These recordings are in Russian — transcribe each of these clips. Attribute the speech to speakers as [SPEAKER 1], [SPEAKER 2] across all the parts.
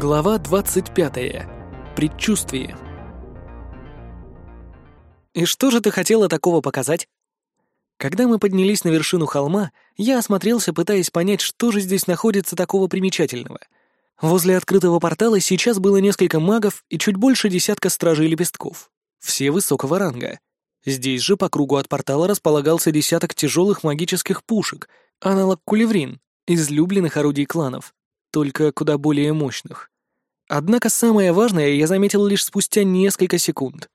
[SPEAKER 1] Глава 25. Предчувствие. «И что же ты хотела такого показать?» Когда мы поднялись на вершину холма, я осмотрелся, пытаясь понять, что же здесь находится такого примечательного. Возле открытого портала сейчас было несколько магов и чуть больше десятка стражей лепестков. Все высокого ранга. Здесь же по кругу от портала располагался десяток тяжелых магических пушек, аналог кулеврин, излюбленных орудий кланов, только куда более мощных. Однако самое важное я заметил лишь спустя несколько секунд.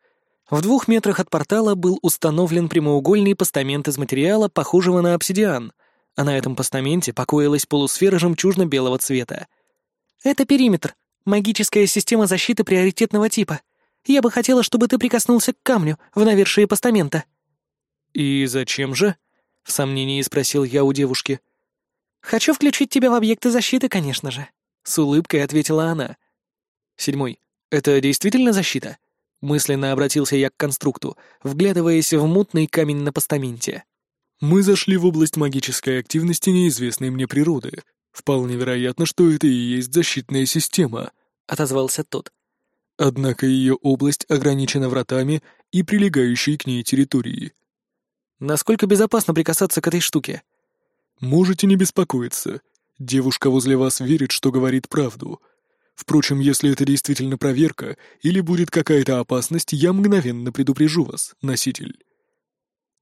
[SPEAKER 1] В двух метрах от портала был установлен прямоугольный постамент из материала, похожего на обсидиан, а на этом постаменте покоилась полусфера жемчужно-белого цвета. «Это периметр, магическая система защиты приоритетного типа. Я бы хотела, чтобы ты прикоснулся к камню в навершие постамента».
[SPEAKER 2] «И зачем же?» — в сомнении спросил я у девушки.
[SPEAKER 1] «Хочу включить тебя в объекты защиты, конечно же», — с улыбкой ответила она.
[SPEAKER 2] «Седьмой. Это действительно защита?» Мысленно обратился я к конструкту, вглядываясь в мутный камень на постаменте.
[SPEAKER 3] «Мы зашли в область магической активности неизвестной мне природы. Вполне вероятно, что это и есть защитная система», — отозвался тот. «Однако ее область ограничена вратами и прилегающей к ней территорией».
[SPEAKER 2] «Насколько безопасно прикасаться к этой штуке?»
[SPEAKER 3] «Можете не беспокоиться. Девушка возле вас верит, что говорит правду. Впрочем, если это действительно проверка или будет какая-то опасность, я мгновенно предупрежу вас, носитель».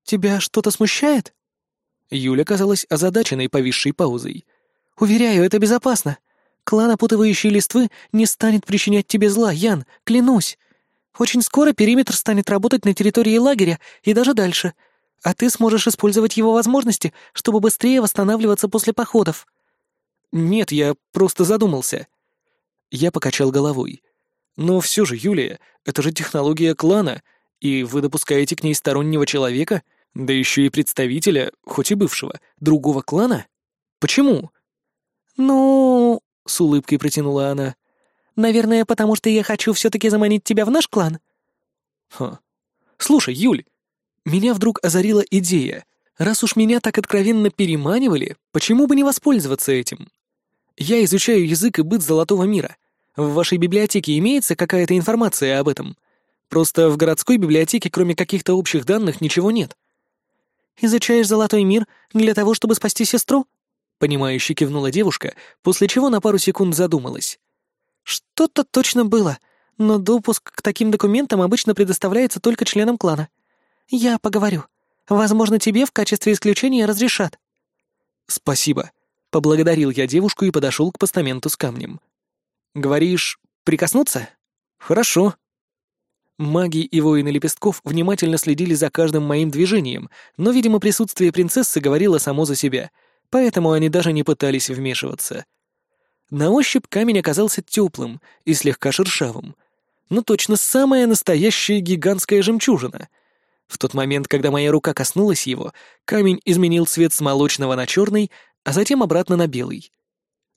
[SPEAKER 1] «Тебя что-то смущает?»
[SPEAKER 2] Юля казалась озадаченной повисшей паузой.
[SPEAKER 1] «Уверяю, это безопасно. Клан опутывающей листвы не станет причинять тебе зла, Ян, клянусь. Очень скоро периметр станет работать на территории лагеря и даже дальше а ты сможешь использовать его возможности, чтобы быстрее восстанавливаться после походов».
[SPEAKER 2] «Нет, я просто задумался». Я покачал головой. «Но все же, Юлия, это же технология клана, и вы допускаете к ней стороннего человека, да еще и представителя, хоть и бывшего, другого клана? Почему?»
[SPEAKER 1] «Ну...» — с улыбкой протянула она. «Наверное, потому что я хочу все-таки заманить тебя в наш клан».
[SPEAKER 2] «Ха. Слушай, Юль, меня вдруг озарила идея. Раз уж меня так откровенно переманивали, почему бы не воспользоваться этим? Я изучаю язык и быт Золотого мира. В вашей библиотеке имеется какая-то информация об этом? Просто в городской библиотеке, кроме каких-то общих данных, ничего нет.
[SPEAKER 1] «Изучаешь Золотой мир для того, чтобы спасти сестру?»
[SPEAKER 2] Понимающе кивнула девушка, после чего на пару секунд задумалась.
[SPEAKER 1] «Что-то точно было, но допуск к таким документам обычно предоставляется только членам клана. «Я поговорю. Возможно, тебе в качестве исключения разрешат».
[SPEAKER 2] «Спасибо», — поблагодарил я девушку и подошел к постаменту с камнем. «Говоришь, прикоснуться? Хорошо». Маги и воины лепестков внимательно следили за каждым моим движением, но, видимо, присутствие принцессы говорило само за себя, поэтому они даже не пытались вмешиваться. На ощупь камень оказался теплым и слегка шершавым. Ну точно самая настоящая гигантская жемчужина — в тот момент, когда моя рука коснулась его, камень изменил цвет с молочного на черный, а затем обратно на белый.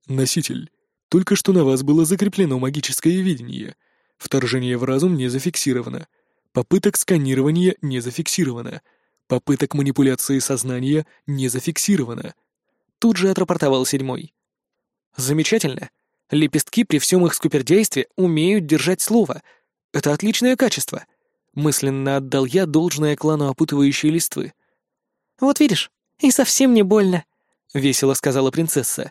[SPEAKER 3] «Носитель, только что на вас было закреплено магическое видение. Вторжение в разум не зафиксировано. Попыток сканирования не зафиксировано. Попыток манипуляции сознания не зафиксировано».
[SPEAKER 2] Тут же отрапортовал седьмой. «Замечательно. Лепестки при всем их скупердействе умеют держать слово. Это отличное качество». Мысленно отдал я должное клану опутывающей листвы.
[SPEAKER 1] «Вот видишь, и совсем не больно», — весело сказала принцесса.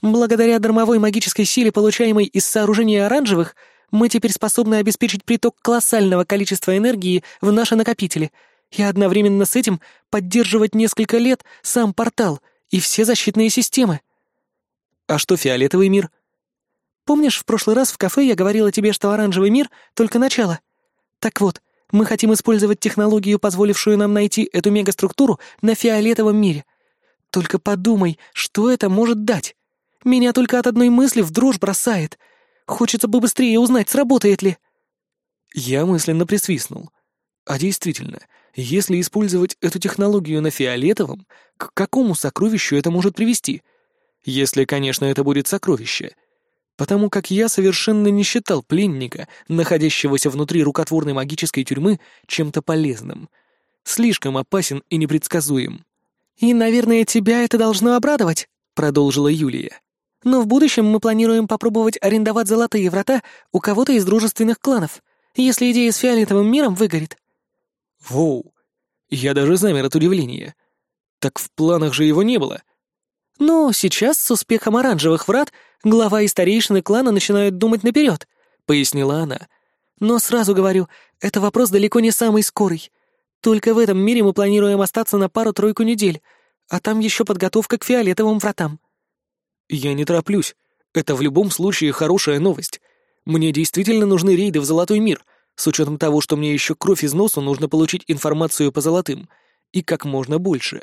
[SPEAKER 1] «Благодаря дармовой магической силе, получаемой из сооружения оранжевых, мы теперь способны обеспечить приток колоссального количества энергии в наши накопители и одновременно с этим поддерживать несколько лет сам портал и все защитные системы».
[SPEAKER 2] «А что фиолетовый мир?»
[SPEAKER 1] «Помнишь, в прошлый раз в кафе я говорила тебе, что оранжевый мир — только начало? Так вот, мы хотим использовать технологию, позволившую нам найти эту мегаструктуру на фиолетовом мире. Только подумай, что это может дать. Меня только от одной мысли в дрожь бросает. Хочется бы быстрее узнать, сработает ли.
[SPEAKER 2] Я мысленно присвистнул. А действительно, если использовать эту технологию на фиолетовом, к какому сокровищу это может привести? Если, конечно, это будет сокровище — потому как я совершенно не считал пленника, находящегося внутри рукотворной магической тюрьмы, чем-то полезным. Слишком опасен и непредсказуем.
[SPEAKER 1] «И, наверное, тебя это должно обрадовать», — продолжила Юлия.
[SPEAKER 2] Но в будущем мы планируем попробовать арендовать золотые врата у кого-то из дружественных кланов, если идея с фиолетовым миром выгорит».
[SPEAKER 1] «Воу! Я даже замер от удивления. Так в планах же его не было».
[SPEAKER 2] «Ну, сейчас с успехом оранжевых врат глава и старейшины клана начинают думать наперед», — пояснила она. «Но сразу говорю, это вопрос далеко не самый скорый. Только в этом мире мы планируем остаться на пару-тройку недель, а там еще подготовка к фиолетовым вратам».
[SPEAKER 1] «Я не тороплюсь. Это в любом случае хорошая новость. Мне действительно нужны рейды в Золотой мир, с учетом того, что мне еще кровь из носу нужно получить информацию по золотым. И как можно больше».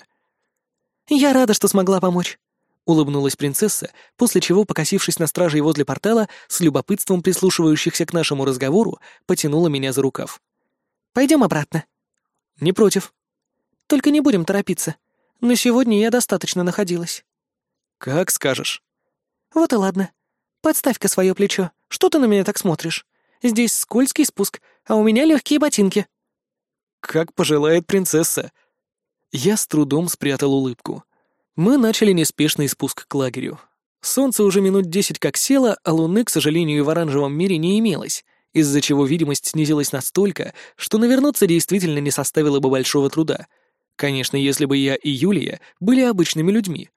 [SPEAKER 2] «Я рада, что смогла помочь», — улыбнулась принцесса, после чего, покосившись на стражей возле портала, с любопытством прислушивающихся к нашему разговору, потянула меня за рукав. «Пойдем обратно».
[SPEAKER 1] «Не против».
[SPEAKER 2] «Только не будем торопиться. На сегодня я достаточно находилась».
[SPEAKER 1] «Как скажешь».
[SPEAKER 2] «Вот и ладно. Подставь-ка свое плечо. Что ты на меня так смотришь? Здесь скользкий спуск, а у меня легкие ботинки».
[SPEAKER 1] «Как пожелает принцесса», я с трудом спрятал улыбку. Мы начали неспешный спуск к лагерю. Солнце уже минут десять как село, а луны, к сожалению, в оранжевом мире не имелось, из-за чего видимость снизилась настолько, что навернуться действительно не составило бы большого труда. Конечно, если бы я и Юлия были обычными людьми.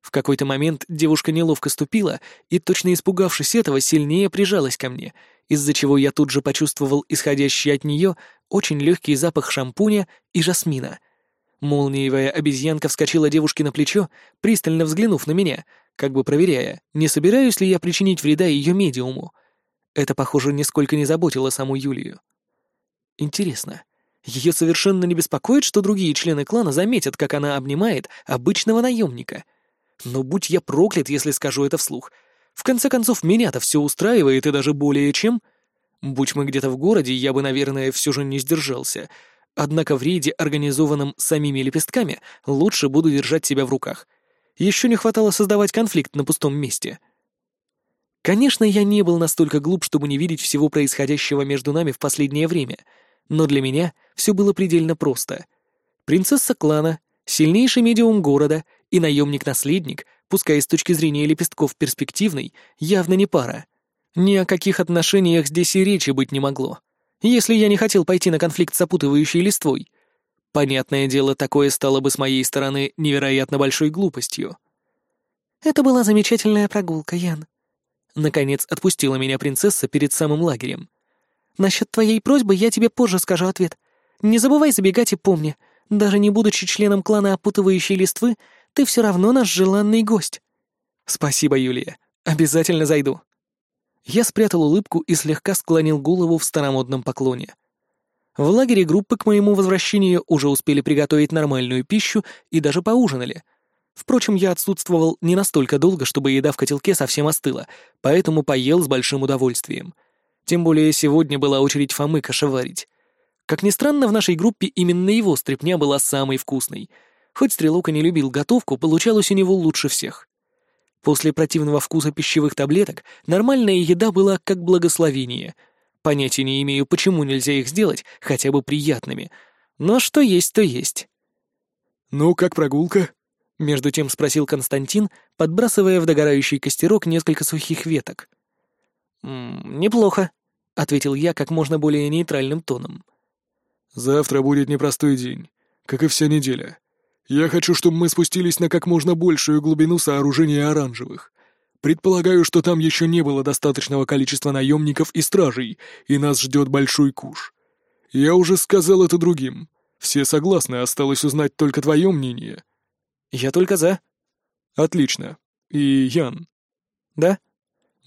[SPEAKER 1] В какой-то момент девушка неловко ступила и, точно испугавшись этого, сильнее прижалась ко мне, из-за чего я тут же почувствовал исходящий от нее очень легкий запах шампуня и жасмина — Молниевая обезьянка вскочила девушке на плечо, пристально взглянув на меня, как бы проверяя, не собираюсь ли я причинить вреда ее медиуму. Это, похоже, нисколько не заботило саму Юлию. Интересно, ее совершенно не беспокоит, что другие члены клана заметят, как она обнимает обычного наемника. Но будь я проклят, если скажу это вслух. В конце концов, меня-то все устраивает и даже более чем. Будь мы где-то в городе, я бы, наверное, все же не сдержался — Однако в рейде, организованном самими лепестками, лучше буду держать себя в руках. Еще не хватало создавать конфликт на пустом месте. Конечно, я не был настолько глуп, чтобы не видеть всего происходящего между нами в последнее время, но для меня все было предельно просто. Принцесса клана, сильнейший медиум города и наемник-наследник, пускай с точки зрения лепестков перспективный, явно не пара. Ни о каких отношениях здесь и речи быть не могло если я не хотел пойти на конфликт с опутывающей листвой. Понятное дело, такое стало бы с моей стороны невероятно большой глупостью.
[SPEAKER 2] Это была замечательная прогулка, Ян.
[SPEAKER 1] Наконец отпустила меня принцесса перед самым лагерем.
[SPEAKER 2] Насчет твоей просьбы я тебе позже скажу ответ. Не забывай забегать и помни, даже не будучи членом клана опутывающей листвы, ты все равно наш желанный гость.
[SPEAKER 1] Спасибо, Юлия. Обязательно зайду. Я спрятал улыбку и слегка склонил голову в старомодном поклоне. В лагере группы к моему возвращению уже успели приготовить нормальную пищу и даже поужинали. Впрочем, я отсутствовал не настолько долго, чтобы еда в котелке совсем остыла, поэтому поел с большим удовольствием. Тем более сегодня была очередь Фомы кашеварить. Как ни странно, в нашей группе именно его стряпня была самой вкусной. Хоть Стрелок и не любил готовку, получалось у него лучше всех. После противного вкуса пищевых таблеток нормальная еда была как благословение. Понятия не имею, почему нельзя их сделать хотя бы приятными. Но что есть, то есть.
[SPEAKER 3] «Ну, как прогулка?»
[SPEAKER 1] — между тем спросил Константин, подбрасывая в догорающий костерок несколько сухих веток. «М «Неплохо», — ответил я как можно более нейтральным тоном.
[SPEAKER 3] «Завтра будет непростой день, как и вся неделя. Я хочу, чтобы мы спустились на как можно большую глубину сооружения оранжевых. Предполагаю, что там еще не было достаточного количества наемников и стражей, и нас ждет большой куш. Я уже сказал это другим. Все согласны, осталось узнать только твое мнение.
[SPEAKER 1] Я только за.
[SPEAKER 3] Отлично. И Ян.
[SPEAKER 1] Да?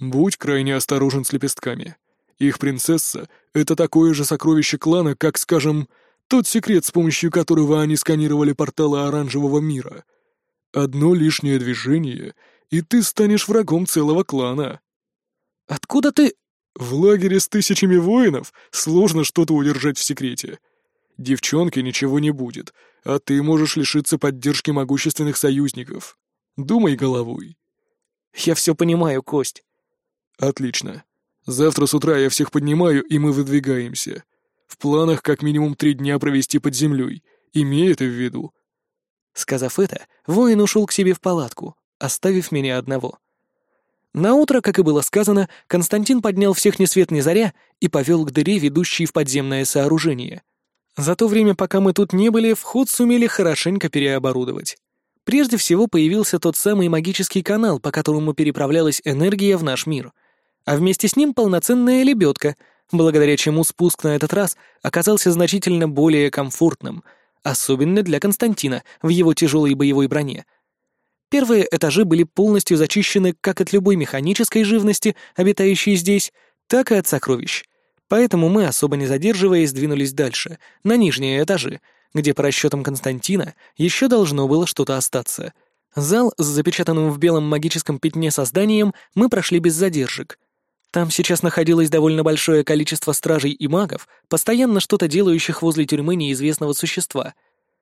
[SPEAKER 3] Будь крайне осторожен с лепестками. Их принцесса — это такое же сокровище клана, как, скажем, тот секрет, с помощью которого они сканировали порталы оранжевого мира. Одно лишнее движение, и ты станешь врагом целого клана.
[SPEAKER 1] Откуда ты...
[SPEAKER 3] В лагере с тысячами воинов сложно что-то удержать в секрете. Девчонке ничего не будет, а ты можешь лишиться поддержки могущественных союзников. Думай головой.
[SPEAKER 1] Я все понимаю, Кость.
[SPEAKER 3] Отлично. Завтра с утра я всех поднимаю, и мы выдвигаемся. В планах как минимум три дня провести под землей. Имей это в виду».
[SPEAKER 1] Сказав это, воин ушел к себе в палатку, оставив меня одного.
[SPEAKER 2] На утро, как и было сказано, Константин поднял всех ни свет ни заря и повел к дыре, ведущей в подземное сооружение. За то время, пока мы тут не были, вход сумели хорошенько переоборудовать. Прежде всего появился тот самый магический канал, по которому переправлялась энергия в наш мир. А вместе с ним полноценная лебедка, благодаря чему спуск на этот раз оказался значительно более комфортным, особенно для Константина в его тяжелой боевой броне. Первые этажи были полностью зачищены как от любой механической живности, обитающей здесь, так и от сокровищ. Поэтому мы, особо не задерживаясь, двинулись дальше, на нижние этажи, где, по расчетам Константина, еще должно было что-то остаться. Зал с запечатанным в белом магическом пятне созданием мы прошли без задержек. Там сейчас находилось довольно большое количество стражей и магов, постоянно что-то делающих возле тюрьмы неизвестного существа.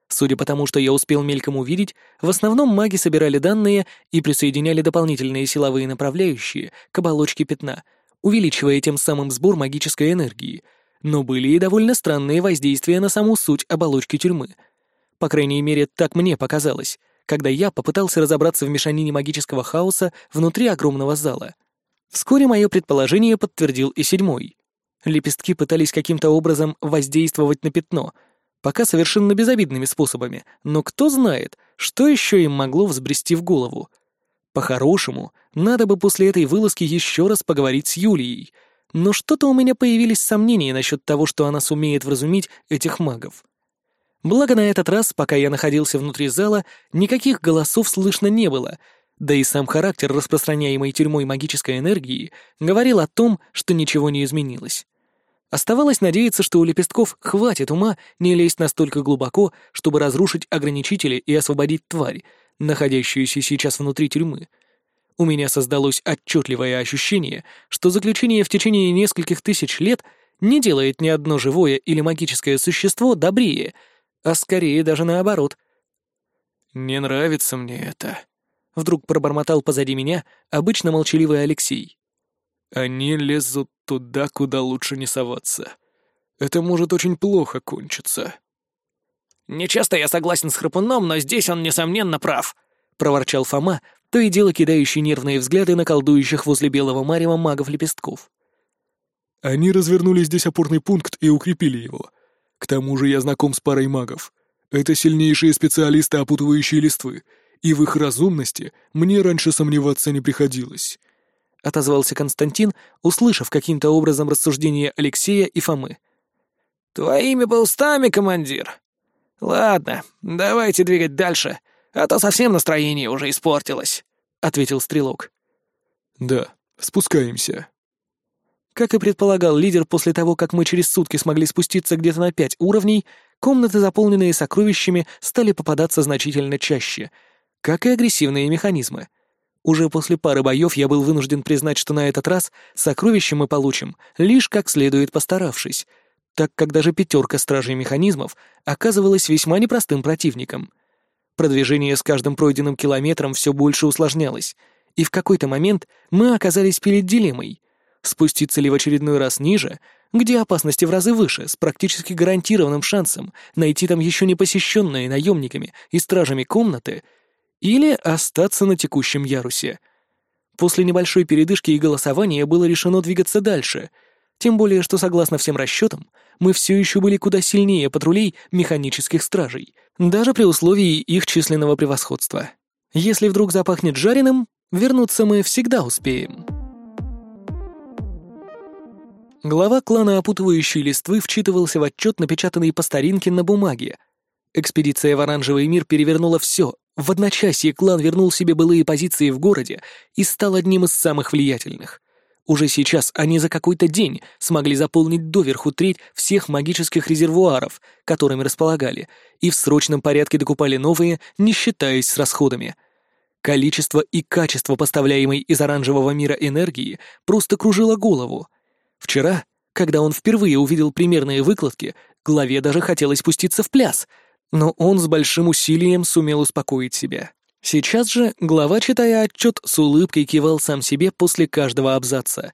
[SPEAKER 2] Судя по тому, что я успел мельком увидеть, в основном маги собирали данные и присоединяли дополнительные силовые направляющие к оболочке пятна, увеличивая тем самым сбор магической энергии — но были и довольно странные воздействия на саму суть оболочки тюрьмы. По крайней мере, так мне показалось, когда я попытался разобраться в мешанине магического хаоса внутри огромного зала. Вскоре мое предположение подтвердил и седьмой. Лепестки пытались каким-то образом воздействовать на пятно, пока совершенно безобидными способами, но кто знает, что еще им могло взбрести в голову. По-хорошему, надо бы после этой вылазки еще раз поговорить с Юлией — но что-то у меня появились сомнения насчет того, что она сумеет вразумить этих магов. Благо на этот раз, пока я находился внутри зала, никаких голосов слышно не было, да и сам характер распространяемой тюрьмой магической энергии говорил о том, что ничего не изменилось. Оставалось надеяться, что у лепестков хватит ума не лезть настолько глубоко, чтобы разрушить ограничители и освободить тварь, находящуюся сейчас внутри тюрьмы — у меня создалось отчетливое ощущение, что заключение в течение нескольких тысяч лет не делает ни одно живое или магическое существо добрее, а скорее даже наоборот.
[SPEAKER 3] «Не нравится мне это», — вдруг пробормотал позади меня обычно молчаливый Алексей. «Они лезут туда, куда лучше не соваться. Это может очень плохо кончиться».
[SPEAKER 2] «Нечасто я согласен с Храпуном, но здесь он, несомненно, прав», — проворчал Фома, то и дело кидающий нервные взгляды на колдующих возле белого марева магов-лепестков.
[SPEAKER 3] Они развернули здесь опорный пункт и укрепили его. К тому же я знаком с парой магов. Это сильнейшие специалисты, опутывающие листвы, и в их разумности мне раньше сомневаться не приходилось.
[SPEAKER 2] Отозвался Константин, услышав каким-то образом рассуждения Алексея и Фомы. «Твоими бы устами, командир. Ладно, давайте двигать дальше, а то совсем настроение уже испортилось», — ответил Стрелок.
[SPEAKER 3] «Да, спускаемся».
[SPEAKER 2] Как и предполагал лидер, после того, как мы через сутки смогли спуститься где-то на пять уровней, комнаты, заполненные сокровищами, стали попадаться значительно чаще, как и агрессивные механизмы. Уже после пары боев я был вынужден признать, что на этот раз сокровища мы получим, лишь как следует постаравшись, так как даже пятерка стражей механизмов оказывалась весьма непростым противником — Продвижение с каждым пройденным километром все больше усложнялось, и в какой-то момент мы оказались перед дилеммой. Спуститься ли в очередной раз ниже, где опасности в разы выше, с практически гарантированным шансом найти там еще не посещенные наемниками и стражами комнаты, или остаться на текущем ярусе. После небольшой передышки и голосования было решено двигаться дальше — тем более, что, согласно всем расчетам, мы все еще были куда сильнее патрулей механических стражей, даже при условии их численного превосходства. Если вдруг запахнет жареным, вернуться мы всегда успеем. Глава клана опутывающей листвы вчитывался в отчет, напечатанный по старинке на бумаге. Экспедиция в Оранжевый мир перевернула все. В одночасье клан вернул себе былые позиции в городе и стал одним из самых влиятельных — уже сейчас они за какой-то день смогли заполнить доверху треть всех магических резервуаров, которыми располагали, и в срочном порядке докупали новые, не считаясь с расходами. Количество и качество поставляемой из оранжевого мира энергии просто кружило голову. Вчера, когда он впервые увидел примерные выкладки, главе даже хотелось спуститься в пляс, но он с большим усилием сумел успокоить себя. Сейчас же глава, читая отчет, с улыбкой кивал сам себе после каждого абзаца.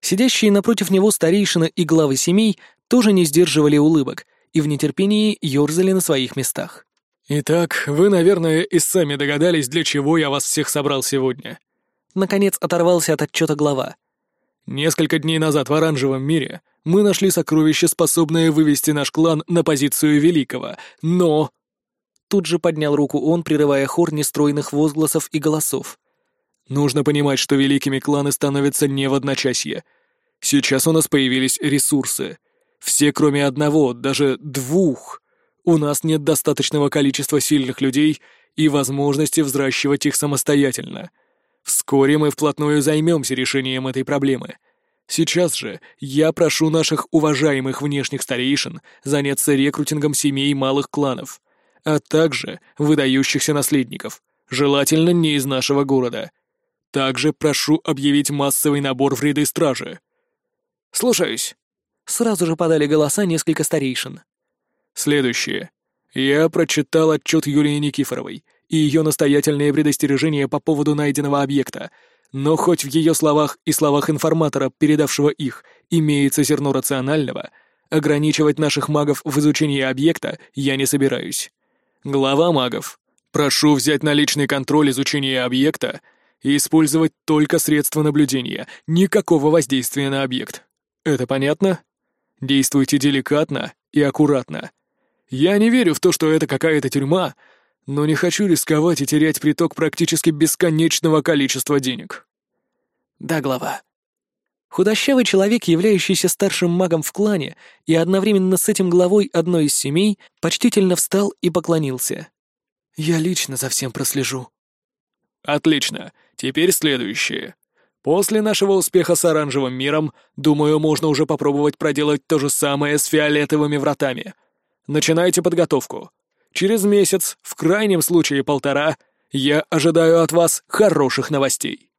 [SPEAKER 2] Сидящие напротив него старейшины и главы семей тоже не сдерживали улыбок и в нетерпении ерзали на своих местах.
[SPEAKER 3] «Итак, вы, наверное, и сами догадались, для чего я вас всех собрал сегодня.
[SPEAKER 1] Наконец оторвался от отчета глава.
[SPEAKER 3] Несколько дней назад в оранжевом мире мы нашли сокровище, способное вывести наш клан на позицию великого, но...
[SPEAKER 1] Тут же поднял руку он, прерывая хор нестройных возгласов и голосов.
[SPEAKER 3] Нужно понимать, что великими кланы становятся не в одночасье. Сейчас у нас появились ресурсы. Все, кроме одного, даже двух. У нас нет достаточного количества сильных людей и возможности взращивать их самостоятельно. Вскоре мы вплотную займемся решением этой проблемы. Сейчас же я прошу наших уважаемых внешних старейшин заняться рекрутингом семей малых кланов, а также выдающихся наследников, желательно не из нашего города. Также прошу объявить массовый набор в ряды стражи.
[SPEAKER 1] Слушаюсь. Сразу же подали голоса несколько старейшин.
[SPEAKER 3] Следующее. Я прочитал отчет Юлии Никифоровой и ее настоятельные предостережения по поводу найденного объекта, но хоть в ее словах и словах информатора, передавшего их, имеется зерно рационального, ограничивать наших магов в изучении объекта я не собираюсь. Глава магов, прошу взять на личный контроль изучения объекта и использовать только средства наблюдения, никакого воздействия на объект. Это понятно? Действуйте деликатно и аккуратно. Я не верю в то, что это какая-то тюрьма, но не хочу рисковать и терять приток практически бесконечного количества денег.
[SPEAKER 1] Да, глава. Худощавый человек, являющийся старшим магом в клане и одновременно с этим главой одной из семей, почтительно встал и поклонился. «Я лично за всем прослежу».
[SPEAKER 3] «Отлично. Теперь следующее. После нашего успеха с оранжевым миром, думаю, можно уже попробовать проделать то же самое с фиолетовыми вратами. Начинайте подготовку. Через месяц, в крайнем случае полтора, я ожидаю от вас хороших новостей.